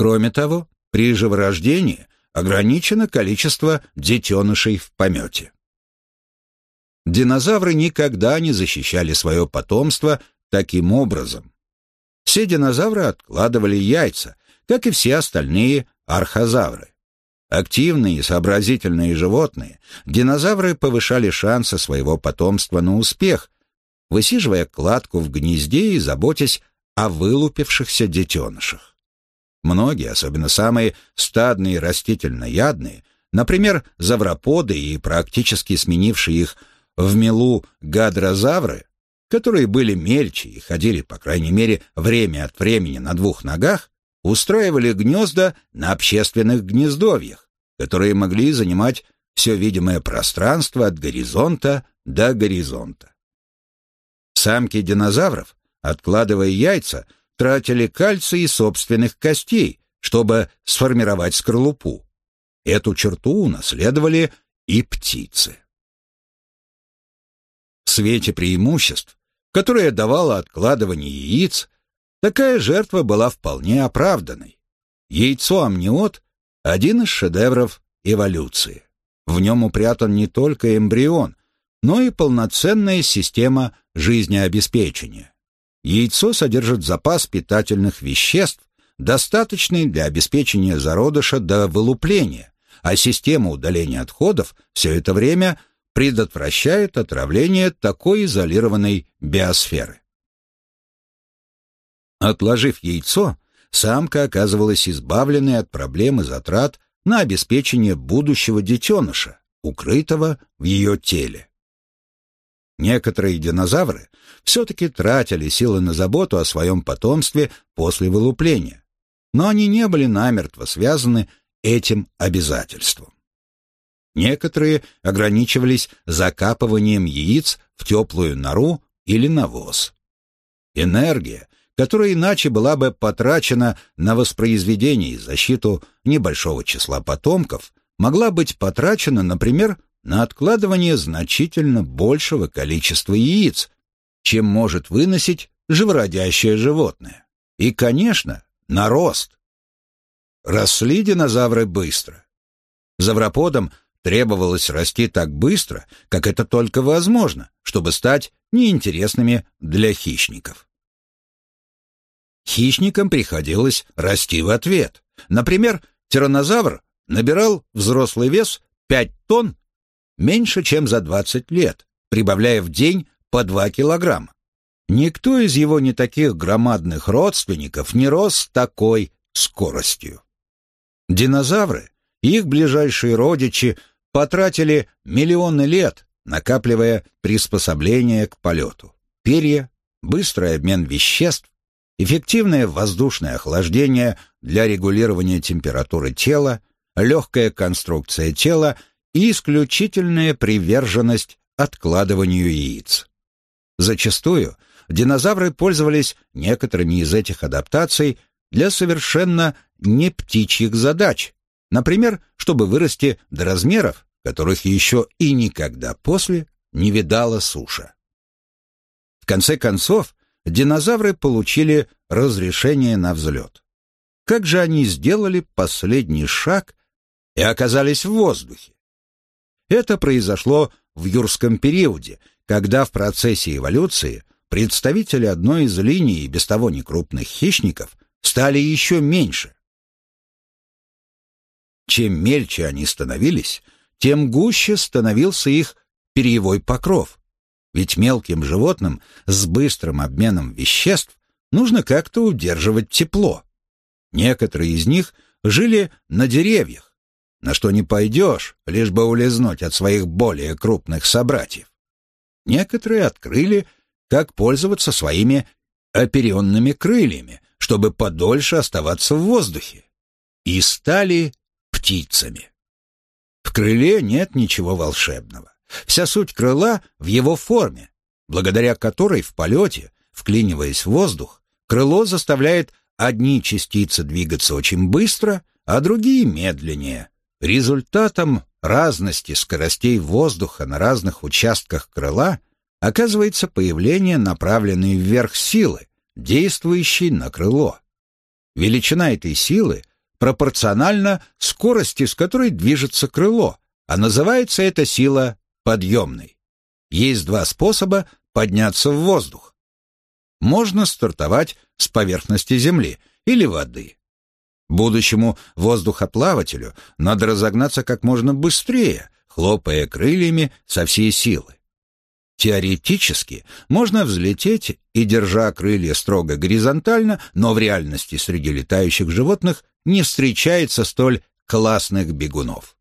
Кроме того, при живорождении ограничено количество детенышей в помете. Динозавры никогда не защищали свое потомство таким образом. Все динозавры откладывали яйца, как и все остальные архозавры. Активные и сообразительные животные, динозавры повышали шансы своего потомства на успех, высиживая кладку в гнезде и заботясь о вылупившихся детенышах. Многие, особенно самые стадные растительноядные, например, завроподы и практически сменившие их в мелу гадрозавры, которые были мельче и ходили, по крайней мере, время от времени на двух ногах, устраивали гнезда на общественных гнездовьях, которые могли занимать все видимое пространство от горизонта до горизонта. Самки динозавров, откладывая яйца, тратили кальций собственных костей, чтобы сформировать скорлупу. Эту черту унаследовали и птицы. В свете преимуществ, которые давало откладывание яиц, такая жертва была вполне оправданной. Яйцо-амниот – один из шедевров эволюции. В нем упрятан не только эмбрион, но и полноценная система жизнеобеспечения. Яйцо содержит запас питательных веществ, достаточный для обеспечения зародыша до вылупления, а система удаления отходов все это время предотвращает отравление такой изолированной биосферы. Отложив яйцо, самка оказывалась избавленной от проблем и затрат на обеспечение будущего детеныша, укрытого в ее теле. Некоторые динозавры все-таки тратили силы на заботу о своем потомстве после вылупления, но они не были намертво связаны этим обязательством. Некоторые ограничивались закапыванием яиц в теплую нору или навоз. Энергия, которая иначе была бы потрачена на воспроизведение и защиту небольшого числа потомков, могла быть потрачена, например, на откладывание значительно большего количества яиц, чем может выносить живородящее животное. И, конечно, на рост. Росли динозавры быстро. Завроподам требовалось расти так быстро, как это только возможно, чтобы стать неинтересными для хищников. Хищникам приходилось расти в ответ. Например, тираннозавр набирал взрослый вес 5 тонн меньше, чем за 20 лет, прибавляя в день по 2 килограмма. Никто из его не таких громадных родственников не рос с такой скоростью. Динозавры их ближайшие родичи потратили миллионы лет, накапливая приспособления к полету. Перья, быстрый обмен веществ, эффективное воздушное охлаждение для регулирования температуры тела, легкая конструкция тела и исключительная приверженность откладыванию яиц. Зачастую динозавры пользовались некоторыми из этих адаптаций для совершенно не птичьих задач, например, чтобы вырасти до размеров, которых еще и никогда после не видала суша. В конце концов, динозавры получили разрешение на взлет. Как же они сделали последний шаг и оказались в воздухе? Это произошло в юрском периоде, когда в процессе эволюции представители одной из линий без того некрупных хищников стали еще меньше. Чем мельче они становились, тем гуще становился их перьевой покров. Ведь мелким животным с быстрым обменом веществ нужно как-то удерживать тепло. Некоторые из них жили на деревьях, на что не пойдешь, лишь бы улизнуть от своих более крупных собратьев. Некоторые открыли, как пользоваться своими оперенными крыльями, чтобы подольше оставаться в воздухе, и стали птицами. В крыле нет ничего волшебного. Вся суть крыла в его форме, благодаря которой в полете, вклиниваясь в воздух, крыло заставляет одни частицы двигаться очень быстро, а другие медленнее. Результатом разности скоростей воздуха на разных участках крыла оказывается появление направленной вверх силы, действующей на крыло. Величина этой силы пропорциональна скорости, с которой движется крыло, а называется эта сила подъемной. Есть два способа подняться в воздух. Можно стартовать с поверхности Земли или воды. Будущему воздухоплавателю надо разогнаться как можно быстрее, хлопая крыльями со всей силы. Теоретически можно взлететь и, держа крылья строго горизонтально, но в реальности среди летающих животных не встречается столь классных бегунов.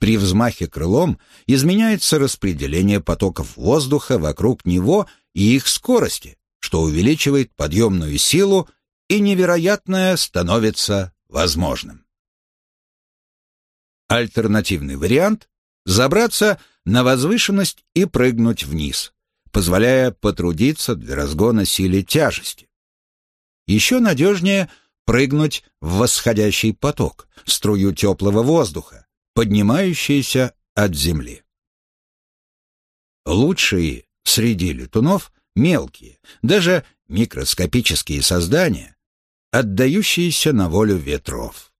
При взмахе крылом изменяется распределение потоков воздуха вокруг него и их скорости, что увеличивает подъемную силу, и невероятное становится возможным. Альтернативный вариант – забраться на возвышенность и прыгнуть вниз, позволяя потрудиться для разгона силе тяжести. Еще надежнее прыгнуть в восходящий поток, струю теплого воздуха, поднимающийся от земли. Лучшие среди летунов мелкие, даже микроскопические создания, отдающиеся на волю ветров.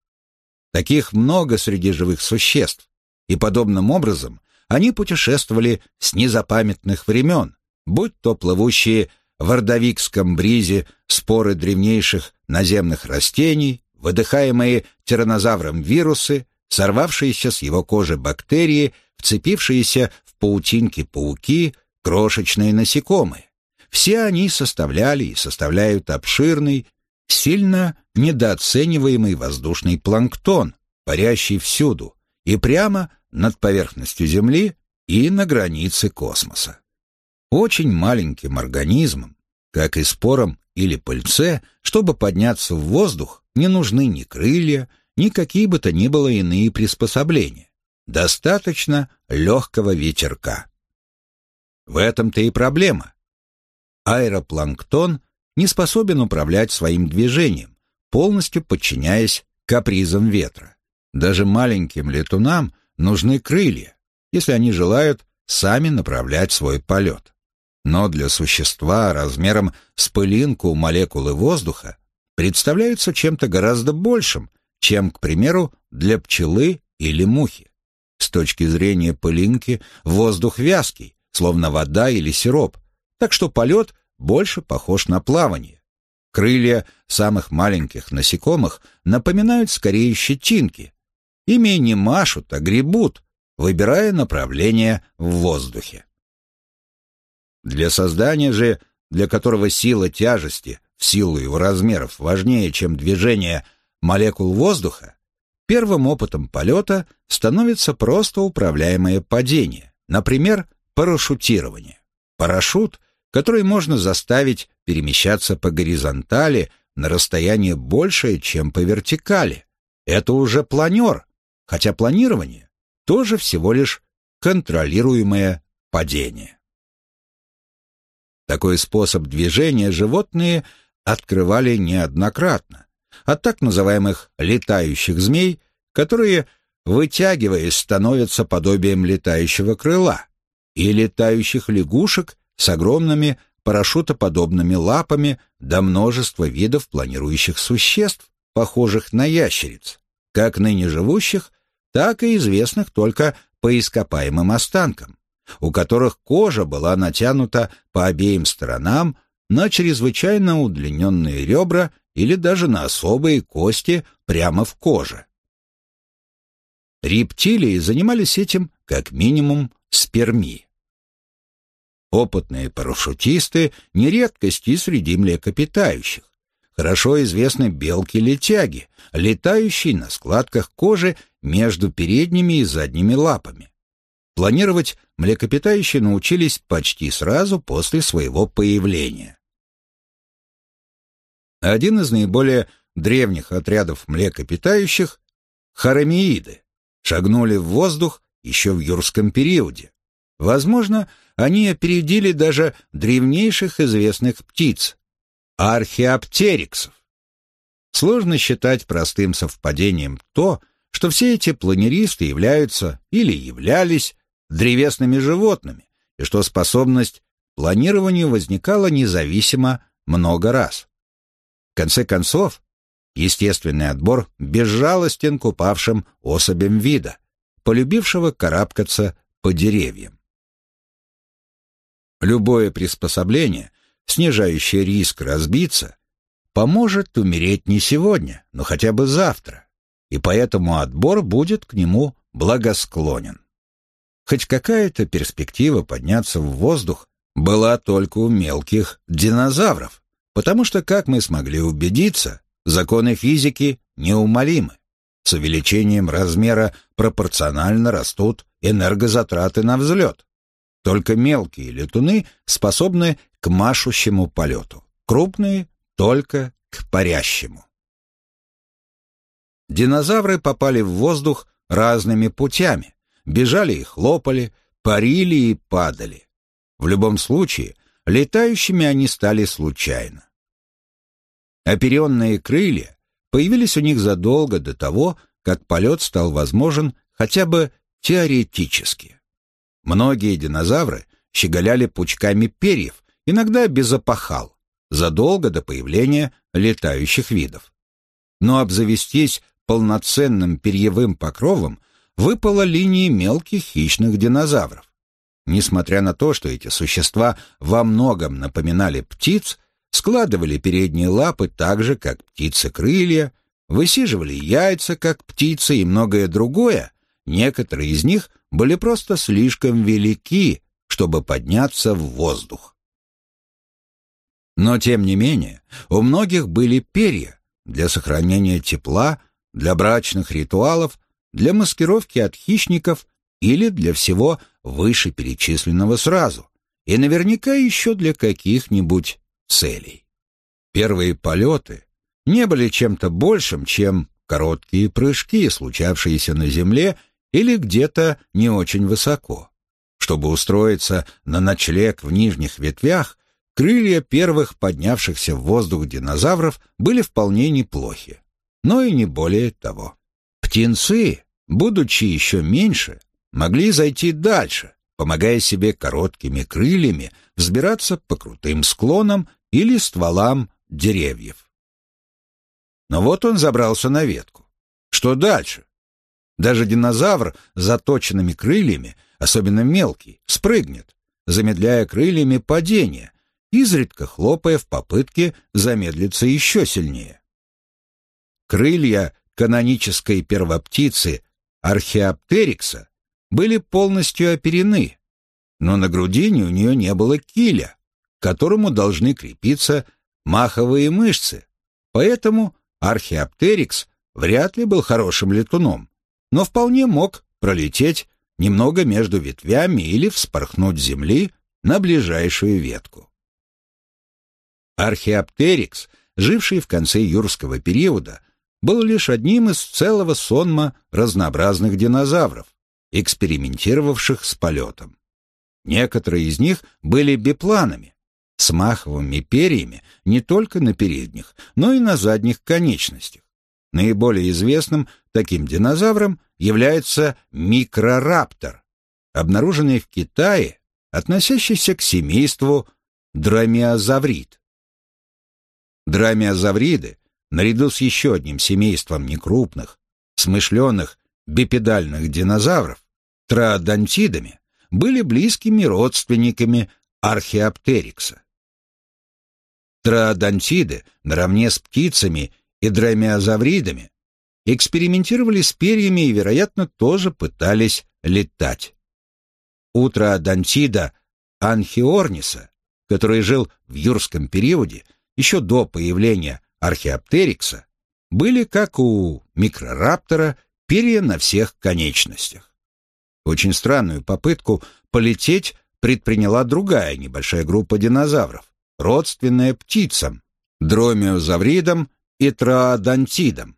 Таких много среди живых существ, и подобным образом они путешествовали с незапамятных времен, будь то плывущие в ордовикском бризе споры древнейших наземных растений, выдыхаемые тираннозавром вирусы, сорвавшиеся с его кожи бактерии, вцепившиеся в паутинки пауки, крошечные насекомые. Все они составляли и составляют обширный, сильно недооцениваемый воздушный планктон, парящий всюду, и прямо над поверхностью Земли и на границе космоса. Очень маленьким организмам, как и спорам или пыльце, чтобы подняться в воздух, не нужны ни крылья, ни какие бы то ни было иные приспособления. Достаточно легкого ветерка. В этом-то и проблема. Аэропланктон не способен управлять своим движением, полностью подчиняясь капризам ветра. Даже маленьким летунам нужны крылья, если они желают сами направлять свой полет. Но для существа размером с пылинку молекулы воздуха представляются чем-то гораздо большим, чем, к примеру, для пчелы или мухи. С точки зрения пылинки воздух вязкий, словно вода или сироп, так что полет больше похож на плавание. Крылья самых маленьких насекомых напоминают скорее щетинки, Ими не машут, а гребут, выбирая направление в воздухе. Для создания же, для которого сила тяжести в силу его размеров важнее, чем движение молекул воздуха, первым опытом полета становится просто управляемое падение, например, парашютирование. Парашют, который можно заставить перемещаться по горизонтали на расстояние большее, чем по вертикали. Это уже планер, хотя планирование тоже всего лишь контролируемое падение. Такой способ движения животные открывали неоднократно, от так называемых летающих змей, которые, вытягиваясь, становятся подобием летающего крыла, и летающих лягушек с огромными парашютоподобными лапами до множества видов планирующих существ, похожих на ящериц, как ныне живущих, так и известных только по ископаемым останкам, у которых кожа была натянута по обеим сторонам на чрезвычайно удлиненные ребра или даже на особые кости прямо в коже. Рептилии занимались этим как минимум сперми. Опытные парашютисты — не редкости среди млекопитающих. Хорошо известны белки-летяги, летающие на складках кожи между передними и задними лапами. Планировать млекопитающие научились почти сразу после своего появления. Один из наиболее древних отрядов млекопитающих — харамииды — шагнули в воздух еще в юрском периоде. Возможно, они опередили даже древнейших известных птиц — археоптериксов. Сложно считать простым совпадением то, что все эти планеристы являются или являлись древесными животными, и что способность к планированию возникала независимо много раз. В конце концов, естественный отбор безжалостен к упавшим особям вида, полюбившего карабкаться по деревьям. Любое приспособление, снижающее риск разбиться, поможет умереть не сегодня, но хотя бы завтра, и поэтому отбор будет к нему благосклонен. Хоть какая-то перспектива подняться в воздух была только у мелких динозавров, потому что, как мы смогли убедиться, законы физики неумолимы. С увеличением размера пропорционально растут энергозатраты на взлет. Только мелкие летуны способны к машущему полету, крупные — только к парящему. Динозавры попали в воздух разными путями, бежали и хлопали, парили и падали. В любом случае, летающими они стали случайно. Оперенные крылья появились у них задолго до того, как полет стал возможен хотя бы теоретически. Многие динозавры щеголяли пучками перьев, иногда без опахал, задолго до появления летающих видов. Но обзавестись полноценным перьевым покровом выпала линии мелких хищных динозавров. Несмотря на то, что эти существа во многом напоминали птиц, складывали передние лапы так же, как птицы крылья, высиживали яйца, как птицы и многое другое, некоторые из них были просто слишком велики, чтобы подняться в воздух. Но, тем не менее, у многих были перья для сохранения тепла, для брачных ритуалов, для маскировки от хищников или для всего вышеперечисленного сразу, и наверняка еще для каких-нибудь целей. Первые полеты не были чем-то большим, чем короткие прыжки, случавшиеся на земле или где-то не очень высоко. Чтобы устроиться на ночлег в нижних ветвях, крылья первых поднявшихся в воздух динозавров были вполне неплохи, но и не более того. Птенцы, будучи еще меньше, могли зайти дальше, помогая себе короткими крыльями взбираться по крутым склонам или стволам деревьев. Но вот он забрался на ветку. Что дальше? Даже динозавр с заточенными крыльями, особенно мелкий, спрыгнет, замедляя крыльями падение, изредка хлопая в попытке замедлиться еще сильнее. Крылья канонической первоптицы археоптерикса были полностью оперены, но на грудине у нее не было киля, к которому должны крепиться маховые мышцы, поэтому археоптерикс вряд ли был хорошим летуном, но вполне мог пролететь немного между ветвями или вспорхнуть земли на ближайшую ветку. Археоптерикс, живший в конце юрского периода, был лишь одним из целого сонма разнообразных динозавров, экспериментировавших с полетом. Некоторые из них были бипланами, с маховыми перьями не только на передних, но и на задних конечностях. Наиболее известным таким динозавром является микрораптор, обнаруженный в Китае, относящийся к семейству дромеозаврид. Дромеозавриды, наряду с еще одним семейством некрупных, смышленых бипедальных динозавров, троодонтидами, были близкими родственниками археоптерикса. Троодонтиды, наравне с птицами и дромеозавридами, экспериментировали с перьями и, вероятно, тоже пытались летать. У троодонтида анхиорниса, который жил в юрском периоде, еще до появления археоптерикса, были, как у микрораптора, перья на всех конечностях. Очень странную попытку полететь предприняла другая небольшая группа динозавров, родственная птицам, дромеозавридам и троодонтидам.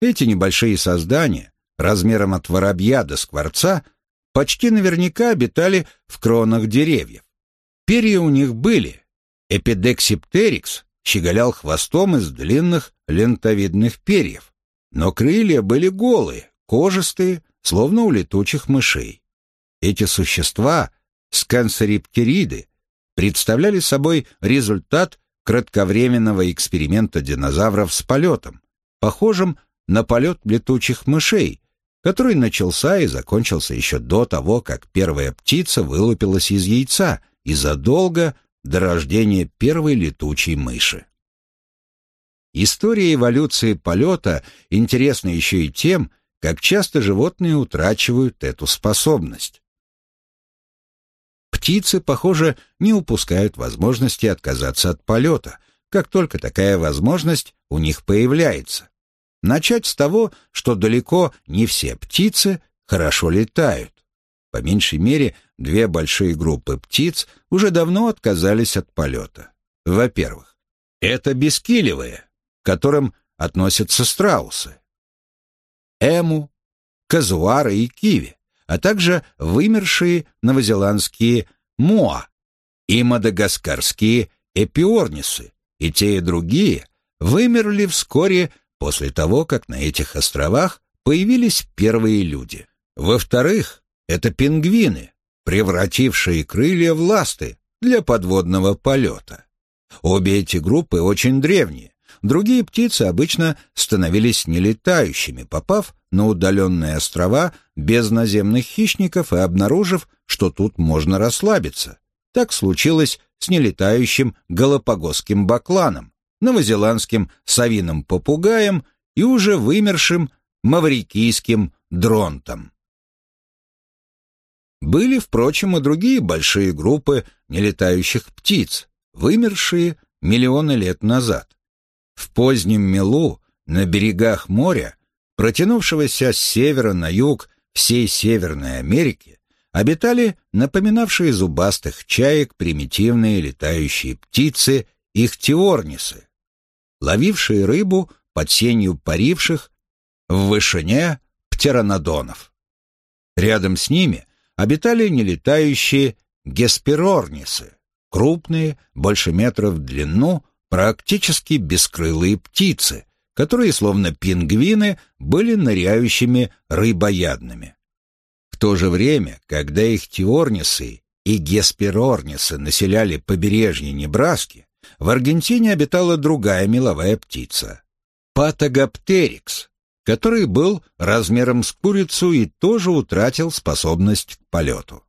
Эти небольшие создания, размером от воробья до скворца, почти наверняка обитали в кронах деревьев. Перья у них были. Эпидексиптерикс щеголял хвостом из длинных лентовидных перьев, но крылья были голые, кожистые, словно у летучих мышей. Эти существа, скансериптериды, представляли собой результат кратковременного эксперимента динозавров с полетом, похожим на полет летучих мышей, который начался и закончился еще до того, как первая птица вылупилась из яйца и задолго до рождения первой летучей мыши. История эволюции полета интересна еще и тем, как часто животные утрачивают эту способность. Птицы, похоже, не упускают возможности отказаться от полета, как только такая возможность у них появляется. Начать с того, что далеко не все птицы хорошо летают. По меньшей мере, две большие группы птиц уже давно отказались от полета. Во-первых, это бескилевые, к которым относятся страусы. Эму, казуары и киви, а также вымершие новозеландские моа и мадагаскарские эпиорнисы, и те и другие вымерли вскоре после того, как на этих островах появились первые люди. Во-вторых, это пингвины, превратившие крылья в ласты для подводного полета. Обе эти группы очень древние. Другие птицы обычно становились нелетающими, попав на удаленные острова без наземных хищников и обнаружив, что тут можно расслабиться. Так случилось с нелетающим галапагосским бакланом, новозеландским совиным попугаем и уже вымершим маврикийским дронтом. Были, впрочем, и другие большие группы нелетающих птиц, вымершие миллионы лет назад. В позднем мелу на берегах моря, протянувшегося с севера на юг всей Северной Америки, обитали напоминавшие зубастых чаек примитивные летающие птицы ихтиорнисы, ловившие рыбу под сенью паривших в вышине птеранодонов. Рядом с ними обитали нелетающие гесперорнисы, крупные, больше метра в длину, практически бескрылые птицы, которые, словно пингвины, были ныряющими рыбоядными. В то же время, когда их теорнисы и гесперорнисы населяли побережье Небраски, в Аргентине обитала другая меловая птица — патогоптерикс, который был размером с курицу и тоже утратил способность к полету.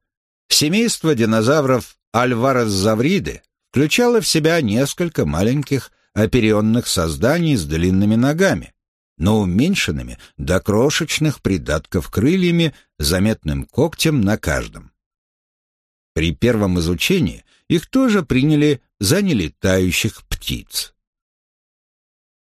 Семейство динозавров Альварес-завриды включало в себя несколько маленьких оперенных созданий с длинными ногами, но уменьшенными до крошечных придатков крыльями, заметным когтем на каждом. При первом изучении их тоже приняли за нелетающих птиц.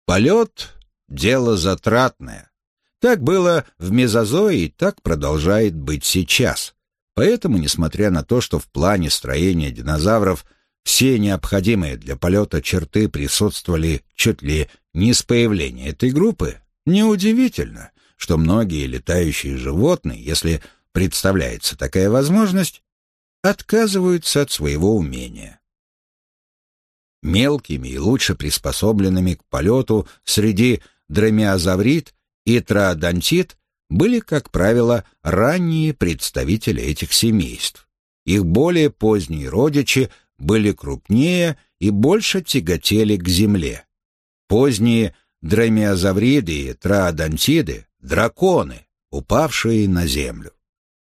Полет — дело затратное. Так было в мезозое и так продолжает быть сейчас. Поэтому, несмотря на то, что в плане строения динозавров все необходимые для полета черты присутствовали чуть ли не с появления этой группы, неудивительно, что многие летающие животные, если представляется такая возможность, отказываются от своего умения. Мелкими и лучше приспособленными к полету среди дромеозаврид и троодонтит были, как правило, ранние представители этих семейств. Их более поздние родичи были крупнее и больше тяготели к земле. Поздние дромеозавриды и троодонтиды — драконы, упавшие на землю.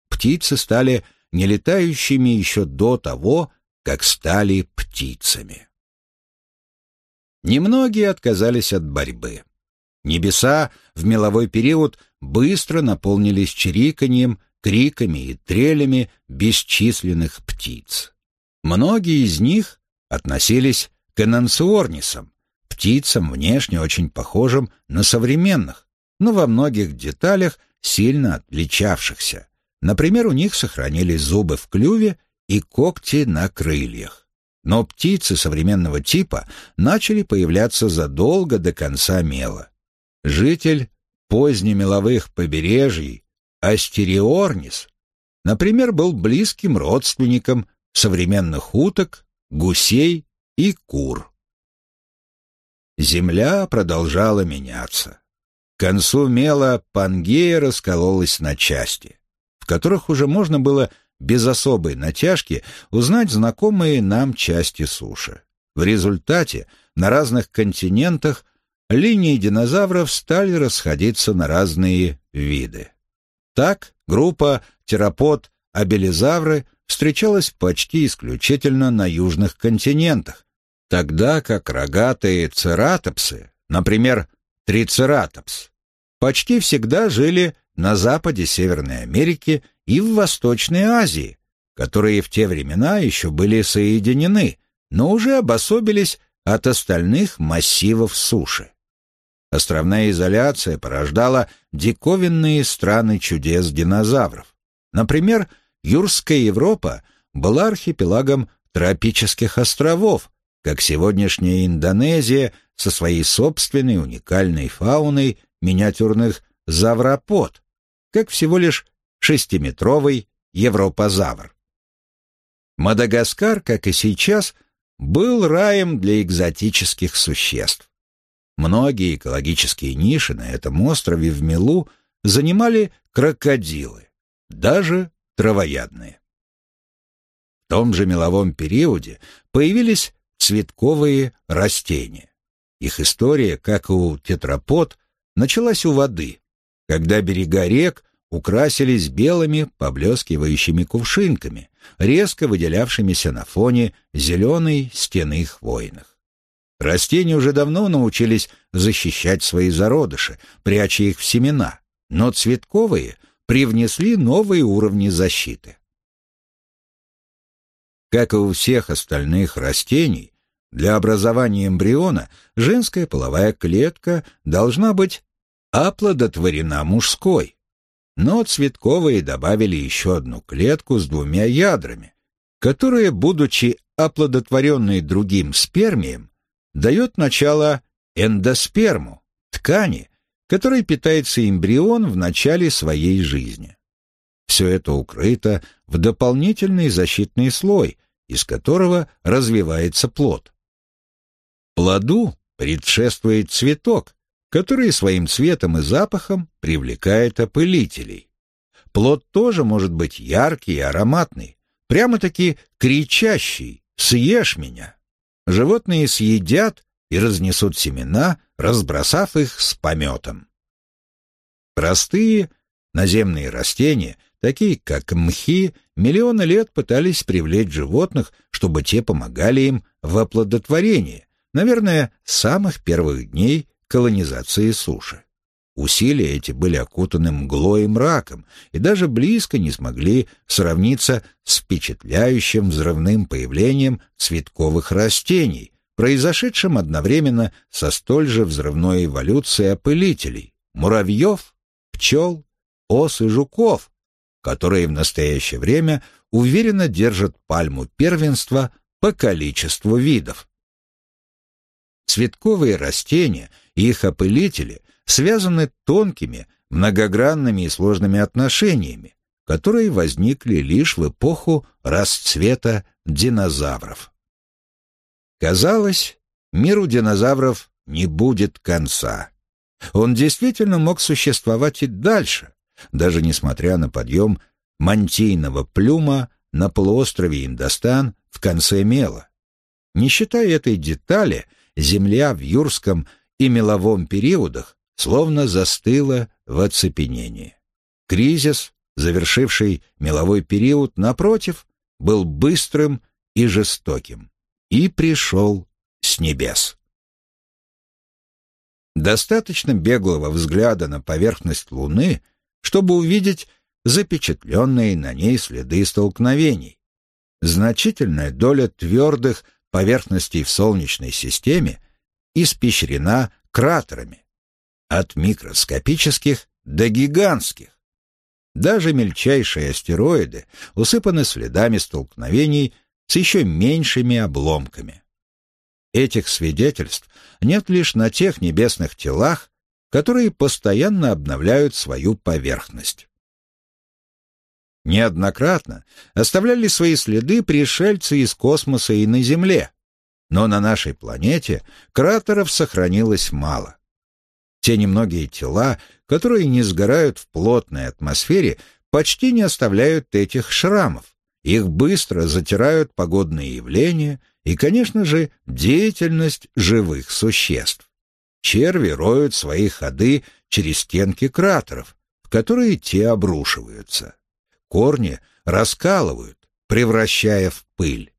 Птицы стали нелетающими еще до того, как стали птицами. Немногие отказались от борьбы. Небеса в меловой период быстро наполнились чириканьем, криками и трелями бесчисленных птиц. Многие из них относились к энансиорнисам, птицам внешне очень похожим на современных, но во многих деталях сильно отличавшихся. Например, у них сохранились зубы в клюве и когти на крыльях. Но птицы современного типа начали появляться задолго до конца мела. Житель позднемеловых побережий Астериорнис, например, был близким родственником современных уток, гусей и кур. Земля продолжала меняться. К концу мела Пангея раскололась на части, в которых уже можно было без особой натяжки узнать знакомые нам части суши. В результате на разных континентах линии динозавров стали расходиться на разные виды. Так группа терапод абелизавры встречалась почти исключительно на южных континентах, тогда как рогатые цератопсы, например, трицератопс, почти всегда жили на западе Северной Америки и в Восточной Азии, которые в те времена еще были соединены, но уже обособились от остальных массивов суши. Островная изоляция порождала диковинные страны чудес динозавров. Например, Юрская Европа была архипелагом тропических островов, как сегодняшняя Индонезия со своей собственной уникальной фауной миниатюрных завропод, как всего лишь шестиметровый европозавр. Мадагаскар, как и сейчас, был раем для экзотических существ. Многие экологические ниши на этом острове в Милу занимали крокодилы, даже травоядные. В том же меловом периоде появились цветковые растения. Их история, как и у тетрапод, началась у воды, когда берега рек украсились белыми поблескивающими кувшинками, резко выделявшимися на фоне зеленой стены хвойных. Растения уже давно научились защищать свои зародыши, пряча их в семена, но цветковые привнесли новые уровни защиты. Как и у всех остальных растений, для образования эмбриона женская половая клетка должна быть оплодотворена мужской. Но цветковые добавили еще одну клетку с двумя ядрами, которая, будучи оплодотворенной другим спермием, дает начало эндосперму, ткани, которой питается эмбрион в начале своей жизни. Все это укрыто в дополнительный защитный слой, из которого развивается плод. Плоду предшествует цветок, который своим цветом и запахом привлекает опылителей. Плод тоже может быть яркий и ароматный, прямо-таки кричащий «Съешь меня!». Животные съедят и разнесут семена, разбросав их с пометом. Простые наземные растения, такие как мхи, миллионы лет пытались привлечь животных, чтобы те помогали им в оплодотворении, наверное, с самых первых дней колонизации суши. Усилия эти были окутаны мглой и мраком и даже близко не смогли сравниться с впечатляющим взрывным появлением цветковых растений, произошедшим одновременно со столь же взрывной эволюцией опылителей, муравьев, пчел, ос и жуков, которые в настоящее время уверенно держат пальму первенства по количеству видов. Цветковые растения и их опылители связаны тонкими, многогранными и сложными отношениями, которые возникли лишь в эпоху расцвета динозавров. Казалось, миру динозавров не будет конца. Он действительно мог существовать и дальше, даже несмотря на подъем мантийного плюма на полуострове Индостан в конце мела. Не считая этой детали, Земля в юрском и меловом периодах словно застыла в оцепенении. Кризис, завершивший меловой период, напротив, был быстрым и жестоким и пришел с небес. Достаточно беглого взгляда на поверхность Луны, чтобы увидеть запечатленные на ней следы столкновений. Значительная доля твердых поверхностей в Солнечной системе испещрена кратерами, от микроскопических до гигантских. Даже мельчайшие астероиды усыпаны следами столкновений с еще меньшими обломками. Этих свидетельств нет лишь на тех небесных телах, которые постоянно обновляют свою поверхность. Неоднократно оставляли свои следы пришельцы из космоса и на Земле, но на нашей планете кратеров сохранилось мало. Те немногие тела, которые не сгорают в плотной атмосфере, почти не оставляют этих шрамов. Их быстро затирают погодные явления и, конечно же, деятельность живых существ. Черви роют свои ходы через стенки кратеров, в которые те обрушиваются. Корни раскалывают, превращая в пыль.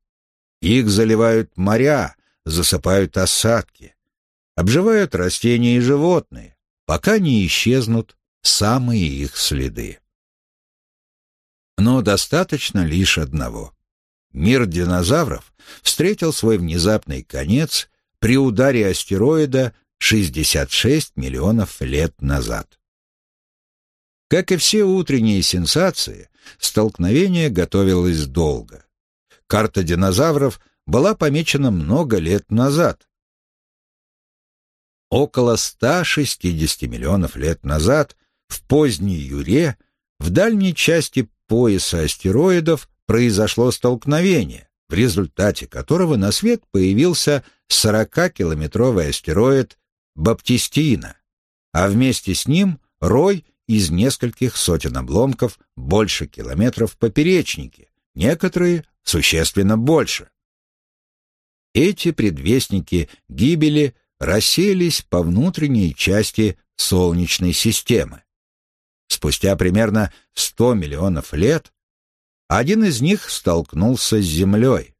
Их заливают моря, засыпают осадки, обживают растения и животные, пока не исчезнут самые их следы. Но достаточно лишь одного. Мир динозавров встретил свой внезапный конец при ударе астероида 66 миллионов лет назад. Как и все утренние сенсации, столкновение готовилось долго. Карта динозавров была помечена много лет назад. Около 160 миллионов лет назад в поздней Юре в дальней части пояса астероидов произошло столкновение, в результате которого на свет появился 40-километровый астероид Баптистина, а вместе с ним рой из нескольких сотен обломков больше километров в поперечнике, некоторые существенно больше. Эти предвестники гибели рассеялись по внутренней части Солнечной системы. Спустя примерно 100 миллионов лет один из них столкнулся с Землей.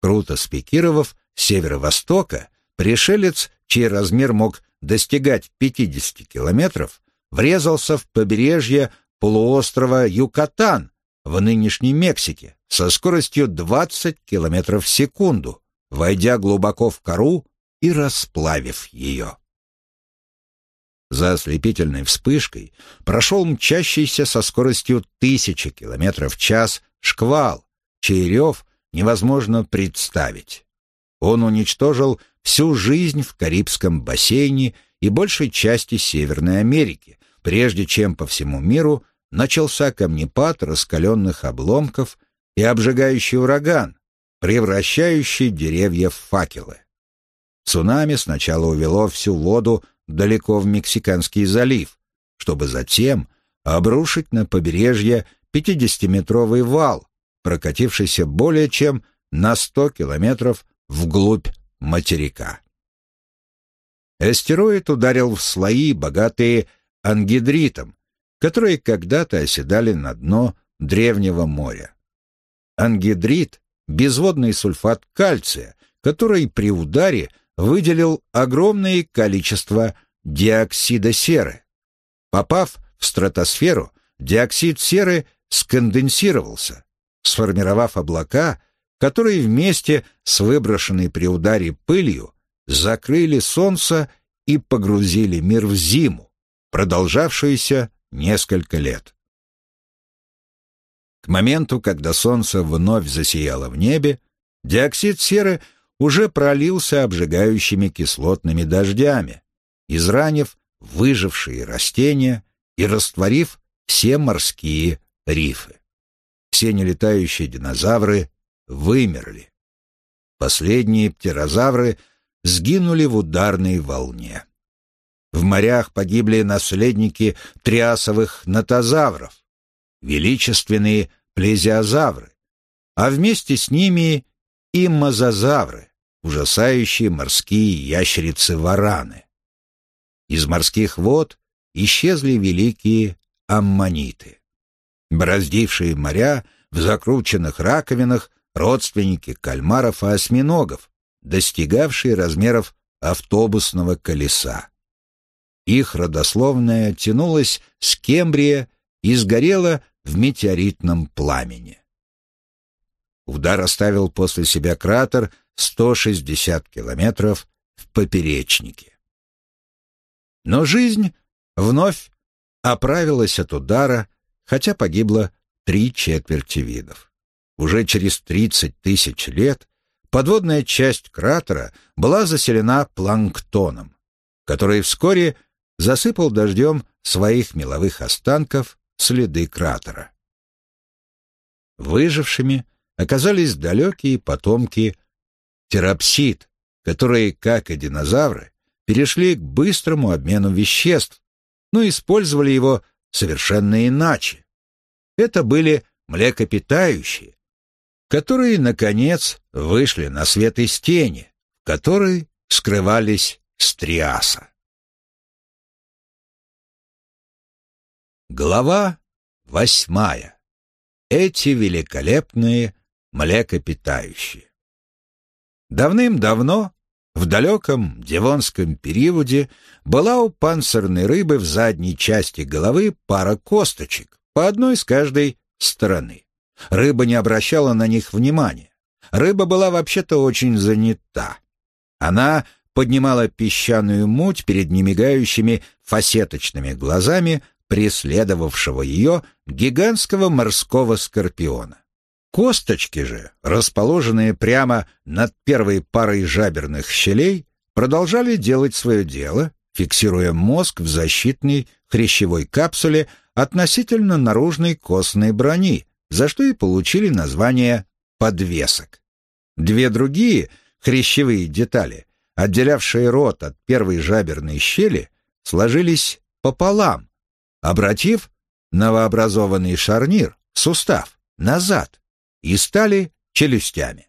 Круто спикировав с северо-востока, пришелец, чей размер мог достигать 50 километров, врезался в побережье полуострова Юкатан в нынешней Мексике со скоростью 20 километров в секунду, войдя глубоко в кору и расплавив ее. За ослепительной вспышкой прошел мчащийся со скоростью тысячи километров в час шквал, чей рев невозможно представить. Он уничтожил всю жизнь в Карибском бассейне и большей части Северной Америки, прежде чем по всему миру начался камнепад раскаленных обломков и обжигающий ураган, превращающий деревья в факелы. Цунами сначала увело всю воду далеко в Мексиканский залив, чтобы затем обрушить на побережье 50-метровый вал, прокатившийся более чем на 100 километров вглубь материка. Астероид ударил в слои, богатые ангидритом, которые когда-то оседали на дно древнего моря. Ангидрит — безводный сульфат кальция, который при ударе выделил огромное количество диоксида серы. Попав в стратосферу, диоксид серы сконденсировался, сформировав облака, которые вместе с выброшенной при ударе пылью закрыли Солнце и погрузили мир в зиму, продолжавшуюся несколько лет. К моменту, когда Солнце вновь засияло в небе, диоксид серы уже пролился обжигающими кислотными дождями, изранив выжившие растения и растворив все морские рифы. Все нелетающие динозавры вымерли. Последние птерозавры сгинули в ударной волне. В морях погибли наследники триасовых нотозавров, величественные плезиозавры, а вместе с ними и мозазавры, ужасающие морские ящерицы-вараны. Из морских вод исчезли великие аммониты. Бороздившие моря в закрученных раковинах родственники кальмаров и осьминогов, достигавшие размеров автобусного колеса. Их родословная тянулась с Кембрия и сгорела в метеоритном пламени. Удар оставил после себя кратер 160 километров в поперечнике. Но жизнь вновь оправилась от удара, хотя погибло три четверти видов. Уже через 30 тысяч лет подводная часть кратера была заселена планктоном, который вскоре засыпал дождем своих меловых останков следы кратера. Выжившими оказались далекие потомки терапсид, которые, как и динозавры, перешли к быстрому обмену веществ, но использовали его совершенно иначе. Это были млекопитающие, которые, наконец, вышли на свет из тени, в которой скрывались стриаса. Глава восьмая. Эти великолепные млекопитающие. Давным-давно, в далеком Девонском периоде, была у панцирной рыбы в задней части головы пара косточек, по одной с каждой стороны. Рыба не обращала на них внимания. Рыба была вообще-то очень занята. Она поднимала песчаную муть перед немигающими фасеточными глазами преследовавшего ее гигантского морского скорпиона. Косточки же, расположенные прямо над первой парой жаберных щелей, продолжали делать свое дело, фиксируя мозг в защитной хрящевой капсуле относительно наружной костной брони, за что и получили название подвесок. Две другие хрящевые детали, отделявшие рот от первой жаберной щели, сложились пополам, обратив новообразованный шарнир, сустав, назад и стали челюстями.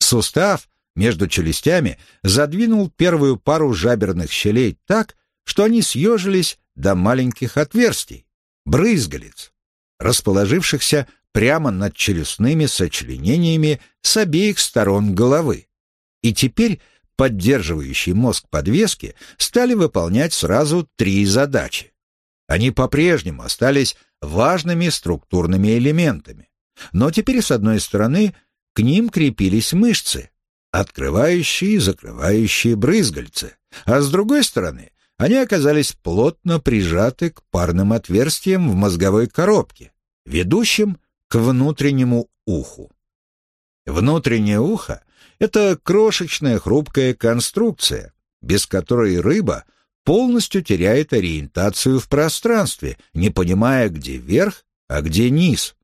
Сустав между челюстями задвинул первую пару жаберных щелей так, что они съежились до маленьких отверстий, брызгалиц, расположившихся прямо над челюстными сочленениями с обеих сторон головы. И теперь поддерживающие мозг подвески стали выполнять сразу три задачи. Они по-прежнему остались важными структурными элементами, но теперь, с одной стороны, к ним крепились мышцы, открывающие и закрывающие брызгальцы, а с другой стороны, они оказались плотно прижаты к парным отверстиям в мозговой коробке, ведущим к внутреннему уху. Внутреннее ухо — это крошечная хрупкая конструкция, без которой рыба полностью теряет ориентацию в пространстве, не понимая, где верх, а где низ.